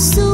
so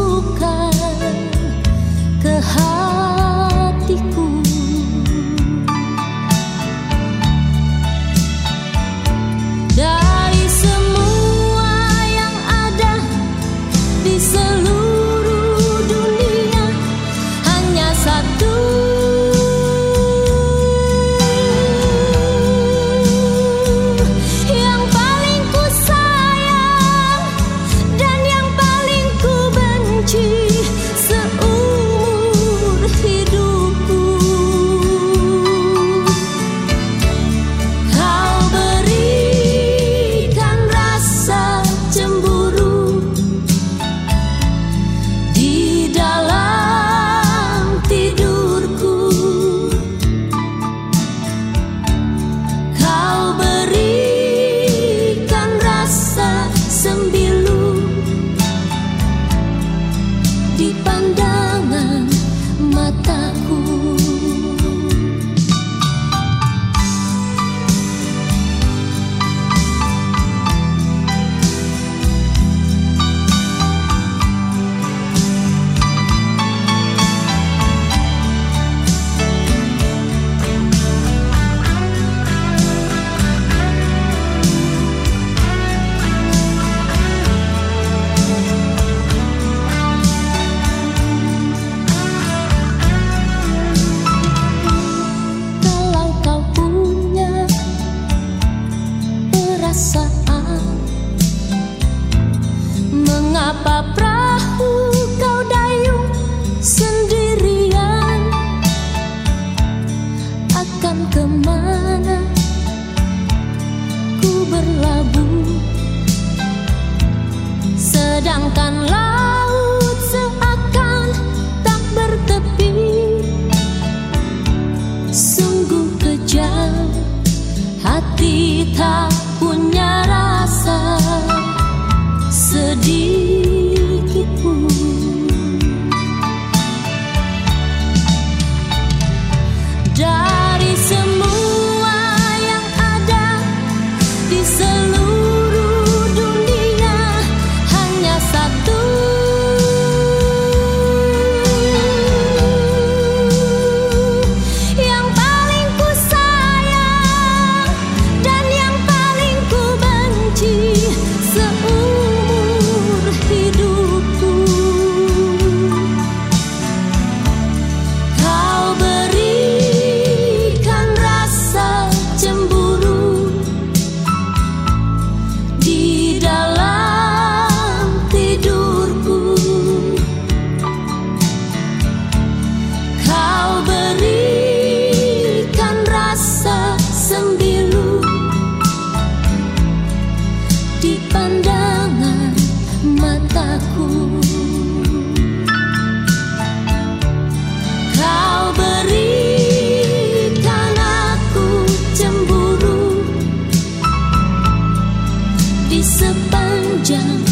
Akan ke mana ku berlabuh. Sedangkan desire. Sepanjang